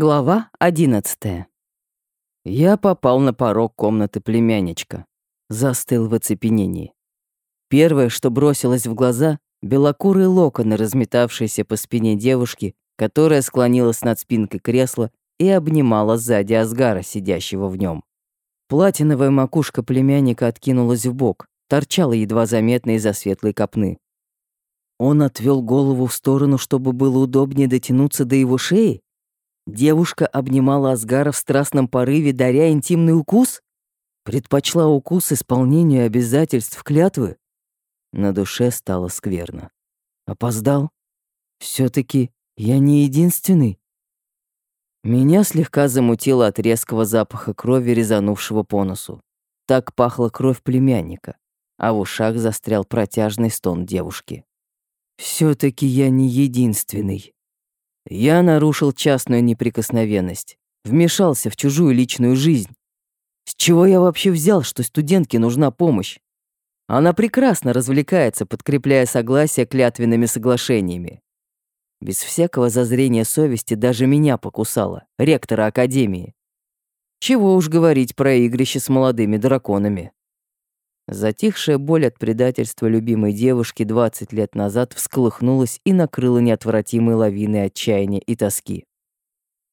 Глава одиннадцатая. Я попал на порог комнаты племянничка. Застыл в оцепенении. Первое, что бросилось в глаза — белокурые локоны, разметавшиеся по спине девушки, которая склонилась над спинкой кресла и обнимала сзади Асгара, сидящего в нем. Платиновая макушка племянника откинулась в бок, торчала едва заметно из-за светлой копны. Он отвел голову в сторону, чтобы было удобнее дотянуться до его шеи? Девушка обнимала Асгара в страстном порыве, даря интимный укус? Предпочла укус исполнению обязательств клятвы? На душе стало скверно. Опоздал? все таки я не единственный. Меня слегка замутило от резкого запаха крови, резанувшего по носу. Так пахла кровь племянника, а в ушах застрял протяжный стон девушки. все таки я не единственный. Я нарушил частную неприкосновенность, вмешался в чужую личную жизнь. С чего я вообще взял, что студентке нужна помощь? Она прекрасно развлекается, подкрепляя согласие клятвенными соглашениями. Без всякого зазрения совести даже меня покусала, ректора Академии. Чего уж говорить про игрище с молодыми драконами. Затихшая боль от предательства любимой девушки 20 лет назад всколыхнулась и накрыла неотвратимой лавиной отчаяния и тоски.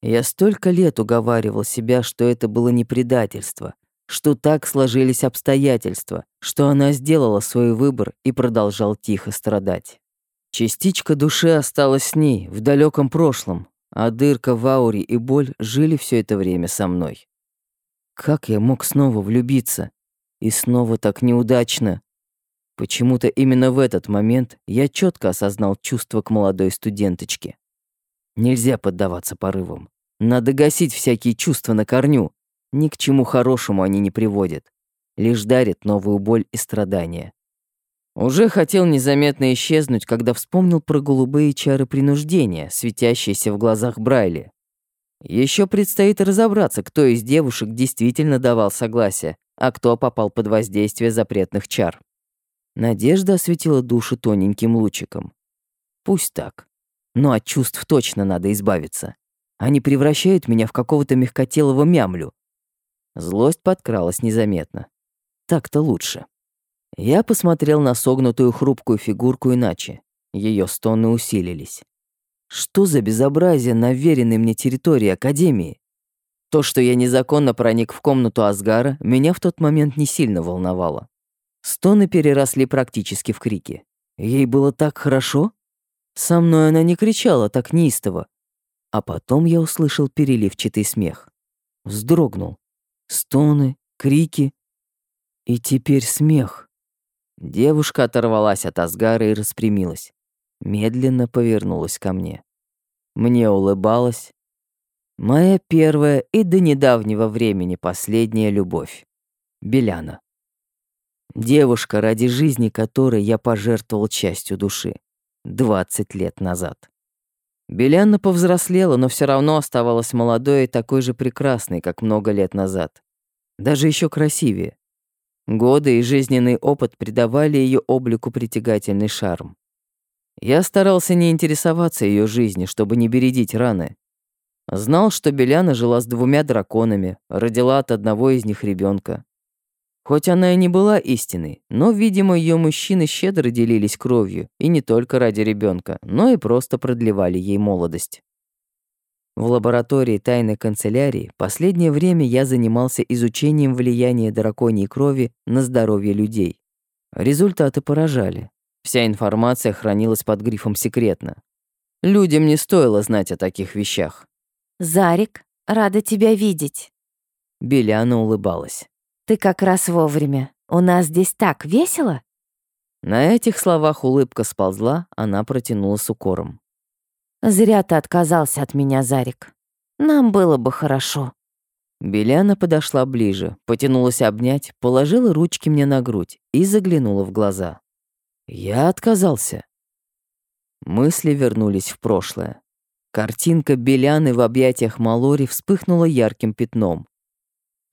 Я столько лет уговаривал себя, что это было не предательство, что так сложились обстоятельства, что она сделала свой выбор и продолжал тихо страдать. Частичка души осталась с ней в далеком прошлом, а дырка в ауре и боль жили все это время со мной. Как я мог снова влюбиться? И снова так неудачно. Почему-то именно в этот момент я четко осознал чувство к молодой студенточке. Нельзя поддаваться порывам. Надо гасить всякие чувства на корню. Ни к чему хорошему они не приводят. Лишь дарят новую боль и страдания. Уже хотел незаметно исчезнуть, когда вспомнил про голубые чары принуждения, светящиеся в глазах Брайли. Еще предстоит разобраться, кто из девушек действительно давал согласие, а кто попал под воздействие запретных чар. Надежда осветила душу тоненьким лучиком. Пусть так. Но от чувств точно надо избавиться. Они превращают меня в какого-то мягкотелого мямлю. Злость подкралась незаметно. Так-то лучше. Я посмотрел на согнутую хрупкую фигурку иначе. Ее стоны усилились. Что за безобразие на веренной мне территории Академии? То, что я незаконно проник в комнату Асгара, меня в тот момент не сильно волновало. Стоны переросли практически в крики. Ей было так хорошо? Со мной она не кричала так неистово. А потом я услышал переливчатый смех. Вздрогнул. Стоны, крики. И теперь смех. Девушка оторвалась от Асгара и распрямилась. Медленно повернулась ко мне. Мне улыбалась, Моя первая и до недавнего времени последняя любовь. Беляна. Девушка, ради жизни которой я пожертвовал частью души. 20 лет назад. Беляна повзрослела, но все равно оставалась молодой и такой же прекрасной, как много лет назад. Даже еще красивее. Годы и жизненный опыт придавали ее облику притягательный шарм. Я старался не интересоваться ее жизнью, чтобы не бередить раны, Знал, что Беляна жила с двумя драконами, родила от одного из них ребенка. Хоть она и не была истиной, но, видимо, ее мужчины щедро делились кровью, и не только ради ребенка, но и просто продлевали ей молодость. В лаборатории тайной канцелярии последнее время я занимался изучением влияния драконьей крови на здоровье людей. Результаты поражали. Вся информация хранилась под грифом «секретно». Людям не стоило знать о таких вещах. «Зарик, рада тебя видеть». Беляна улыбалась. «Ты как раз вовремя. У нас здесь так весело?» На этих словах улыбка сползла, она протянула с укором. «Зря ты отказался от меня, Зарик. Нам было бы хорошо». Беляна подошла ближе, потянулась обнять, положила ручки мне на грудь и заглянула в глаза. Я отказался. Мысли вернулись в прошлое. Картинка Беляны в объятиях Малори вспыхнула ярким пятном.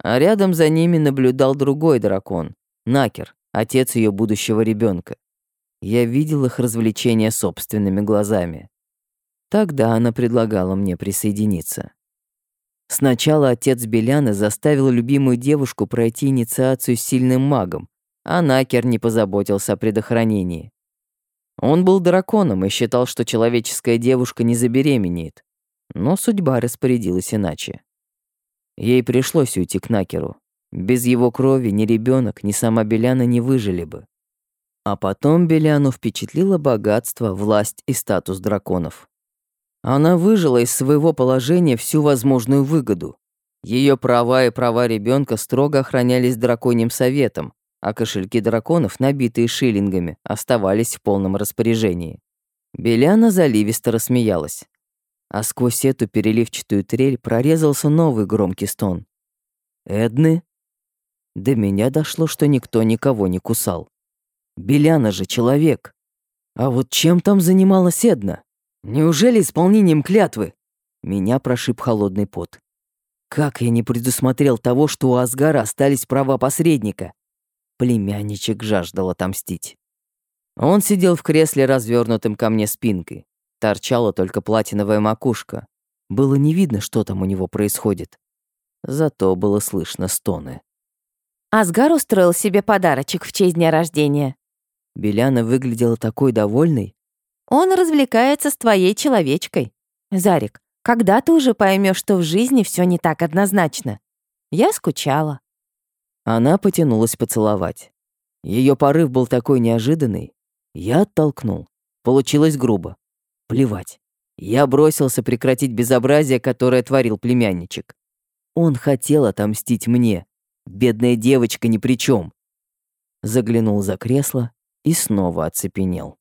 А рядом за ними наблюдал другой дракон, Накер, отец ее будущего ребенка. Я видел их развлечения собственными глазами. Тогда она предлагала мне присоединиться. Сначала отец Беляны заставил любимую девушку пройти инициацию с сильным магом, а Накер не позаботился о предохранении. Он был драконом и считал, что человеческая девушка не забеременеет, но судьба распорядилась иначе. Ей пришлось уйти к Накеру. Без его крови ни ребенок, ни сама Беляна не выжили бы. А потом Беляну впечатлило богатство, власть и статус драконов. Она выжила из своего положения всю возможную выгоду. Ее права и права ребенка строго охранялись драконьим советом, а кошельки драконов, набитые шиллингами, оставались в полном распоряжении. Беляна заливисто рассмеялась. А сквозь эту переливчатую трель прорезался новый громкий стон. «Эдны?» До меня дошло, что никто никого не кусал. Беляна же человек. А вот чем там занималась Эдна? Неужели исполнением клятвы? Меня прошиб холодный пот. Как я не предусмотрел того, что у Асгара остались права посредника? Племянничек жаждал отомстить. Он сидел в кресле, развернутым ко мне спинкой. Торчала только платиновая макушка. Было не видно, что там у него происходит. Зато было слышно стоны. Асгар устроил себе подарочек в честь дня рождения. Беляна выглядела такой довольной, Он развлекается с твоей человечкой. Зарик, когда ты уже поймешь, что в жизни все не так однозначно? Я скучала. Она потянулась поцеловать. Ее порыв был такой неожиданный. Я оттолкнул. Получилось грубо. Плевать. Я бросился прекратить безобразие, которое творил племянничек. Он хотел отомстить мне. Бедная девочка ни при чем. Заглянул за кресло и снова оцепенел.